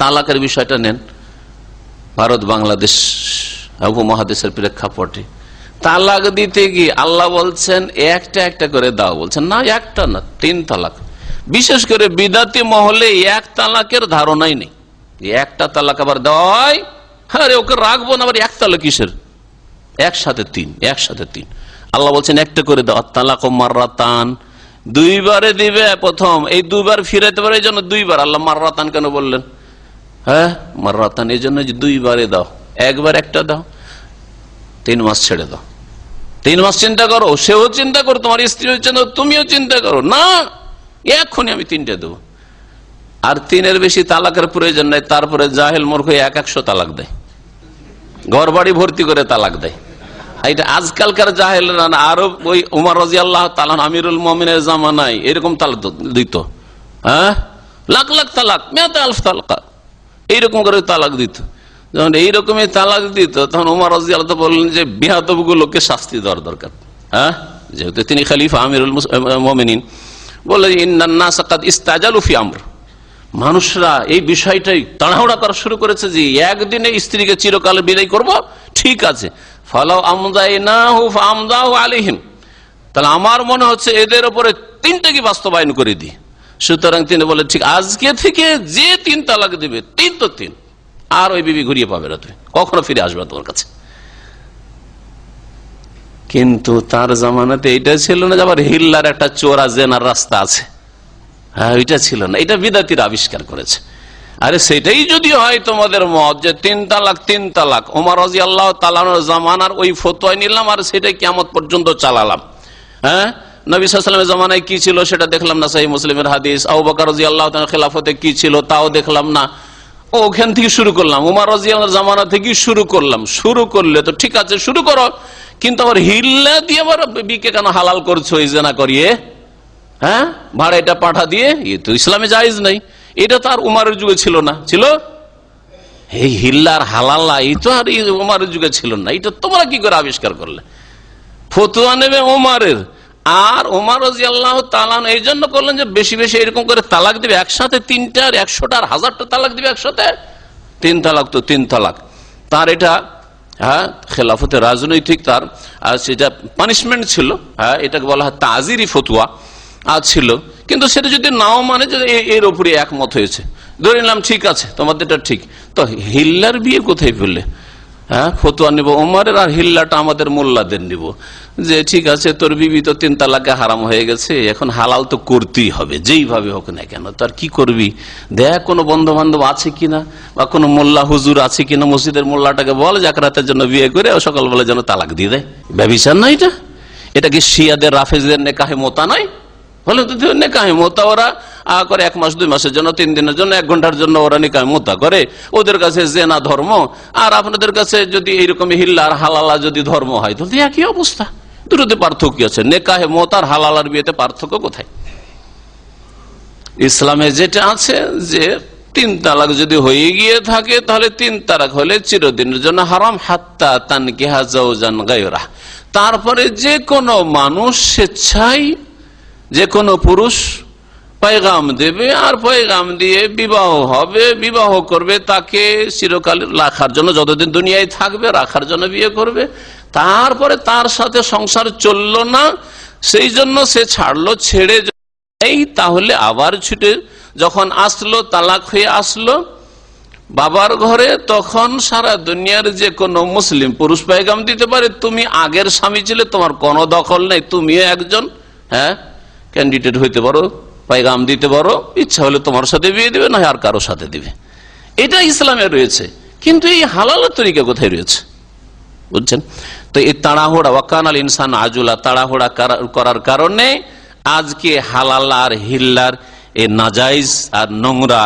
তালাকের বিষয়টা নেন। ভারত, বাংলাদেশ উপমহাদেশের প্রেক্ষাপটে। তালাক দিতে গিয়ে আল্লাহ বলছেন, একটা একটা করে দাও। বলছেন, না, একটা না, তিন তালাক। বিশেষ করে বিদাতি মহলে এক তালাকের ধারণাই নেই। একটা তালাক আবার দেওয়াই, আরে ওকে রাখব না, আবার এক তালাক কিসের? একসাথে তিন একসাথে তিন। আল্লাহ বলছেন, একটা করে দাও। তালাক ও মার্রাতান। দুইবারে দিবে প্রথম, এই দুইবার ফিরাইতে পারে, এই জন্য দুইবার। আল্লাহ মার্রাতান কেন বললেন? হ্যাঁ মার্রাতান, এই জন্য দুইবারে দাও। একবার একটা দাও, তিন মাস ছেড়ে দাও। তিন মাস চিন্তা করো, সেও চিন্তা করো, তোমার স্ত্রী চিন্তা তুমিও চিন্তা করো। না এক্ষুনি আমি তিনটে দেবো। আর তিনের বেশি তালাকের প্রয়োজন নাই, তারপরে জাহেল মূর্খ এক একশো তালাক দেয়। ঘর বাড়ি ভর্তি করে তালাক দেয়। এটা আজকালকার জাহেল আরও ওই উমার রাজি আল্লাহ তালান আমিরুল মমিনের জামানায় এরকম তালাক দিত। হ্যাঁ? লাখ লাখ তালাক মেয়াতে আলফ তালাকা। এইরকম করে তালাক দিত। যখন এইরকমই তালাক দিত, তখন উমার রাজি আল্লাহ বললেন যে বিহাতব গুলোকে শাস্তি দেওয়ার দরকার। হ্যাঁ? যেহেতু তিনি খালিফা, আমিরুল মমিনিন। বলে ইন্না সাকাত ইস্তাজালুফি আমর। মানুষরা এই বিষয়টাই তাড়াহুড়া করা শুরু করেছে যে, একদিনে স্ত্রীকে চিরকালে বিদায় করব, ঠিক আছে। না তাহলে আমার মনে হচ্ছে এদের ওপরে তিনটা কি বাস্তবায়ন করে দিই? সুতরাং তিনি বলে ঠিক আজকে থেকে যে তিন তালাক দিবে, তিন তো তিন। আর ওই বিবি ঘুরিয়ে পাবে না তুমি। কখনো ফিরে আসবে তোমার কাছে। কিন্তু তার জামানাতে এইটা ছিল না যে আবার হিল্লার একটা চোরা জেনার রাস্তা আছে। হ্যাঁ ওইটা ছিল না। এটা বিদাতির আবিষ্কার করেছে। আরে সেটাই যদি হয় তোমাদের মত যে তিন তালাক তিন তালাক। ওমর রাজি আল্লাহ তালানোর জামানার ওই ফতোয় নিলাম আর সেটাই কেমন পর্যন্ত চালালাম। হ্যাঁ? নবীলামের জামানায় কি ছিল সেটা দেখলাম না সাহি মুসলিমের হাদিস। আবু বকর রাজি আল্লাহ খেলাফতে কি ছিল তাও দেখলাম না। ওখান থেকে শুরু করলাম, উমার রাজি আল্লাহ জামানা থেকে শুরু করলাম। শুরু করলে তো ঠিক আছে, শুরু করো। কিন্তু আবার হিল্লা দিয়ে আবার বিকে কেন হালাল করছ এই জেনা করিয়ে? হ্যাঁ? ভাড়া এটা পাঠা দিয়ে? এ তো ইসলামে জায়জ নাই। এটা তো আর উমারের যুগে ছিল না। ছিল? এই হিল্লার হালাল্লা এই তো আর উমারের যুগে ছিল না। এটা তোমরা কি করে আবিষ্কার করলে? ফতুয়া নেবে ওমারের আর ওমার তালান এই জন্য করলেন যে বেশি বেশি এরকম করে তালাক দিবে, একসাথে তিনটা আর একশোটা আর হাজারটা তালাক দিবে একসাথে? তিন তালাক তো তিন তালাক। তার এটা হ্যাঁ খেলাফতে রাজনৈতিক তার সেটা পানিশমেন্ট ছিল হ্যাঁ এটাকে বলা হয় তাজিরি ফতুয়া আজ ছিল। কিন্তু সেটা যদি নাও মানে যে এর উপরে একমত হয়েছে। ধরে নিলাম ঠিক আছে তোমাদেরটা ঠিক। তো হিল্লার বিয়ে কোথায় ফেললে? হ্যাঁ ফতুয়া নিব ওমারের আর হিল্লাটা আমাদের মোল্লাদের নিব। যে ঠিক আছে, তোর বিবি তো তিন তালাকে হারাম হয়ে গেছে, এখন হালাল তো করতেই হবে, যেইভাবে হোক না কেন তার কি করবি? দেখ কোনো বন্ধু বান্ধব আছে কিনা, বা কোনো মোল্লা হুজুর আছে কিনা, মসজিদের মোল্লাটাকে বল জাকরাতের জন্য বিয়ে করে সকালবেলা যেন তালাক দিয়ে দেয়। ব্যবচার না এটা? এটা কি শিয়াদের, রাফেজদের নেকাহে মোতা নয়? বলে তো নেকাহে মোতা, ওরা করে এক মাস, দুই মাসের জন্য, তিন দিনের জন্য, এক ঘণ্টার জন্য ওরা নিকায় মোতা করে। ওদের কাছে জেনা ধর্ম। আর আপনাদের কাছে যদি এইরকম হিল্লার হালালা যদি ধর্ম হয়, তাহলে একই অবস্থা। দুটোতে পার্থক্য আছে। নেকাহে মোতার হালালার বিয়েতে পার্থক্য কোথায়? ইসলামে যেটা আছে যে, তিন তালাক যদি হয়ে গিয়ে থাকে, তাহলে তিন তালাক হলে চিরদিনের জন্য হারাম। হাত্তা তানকি হাজান গায়রা। তারপরে যে কোনো মানুষ স্বেচ্ছায়, যে কোনো পুরুষ পয়গাম দেবে আর পয়গাম দিয়ে বিবাহ হবে, বিবাহ করবে তাকে চিরকাল রাখার জন্য, যতদিন দুনিয়ায় থাকবে, রাখার জন্য বিয়ে করবে। তারপরে তার সাথে সংসার চলল না, সেই জন্য সে ছাড়লো, ছেড়ে এই তাহলে আবার ছুটে যখন আসলো, তালাক হয়ে আসলো, বাবার ঘরে, তখন সারা দুনিয়ার যে কোনো মুসলিম পুরুষ পায়গাম দিতে পারে, তুমি আগের স্বামী ছিলে, তোমার কোনো দখল নেই, তুমিও একজন হ্যাঁ ক্যান্ডিডেট হইতে পারো। পায়গাম দিতে পারো, ইচ্ছা হলে তোমার সাথে বিয়ে দিবে, না আর কারও সাথে দিবে। এটা ইসলামে রয়েছে, কিন্তু এই হালাল তরিকা কোথায় রয়েছে? বুঝছেন? তো এই তাড়াহোড়া ওয়াকান আল ইনসান আজুলা, তাড়াহুড়া করার কারণে আজকে হালাল আর হিল্লার এ নাজাইজ আর নোংরা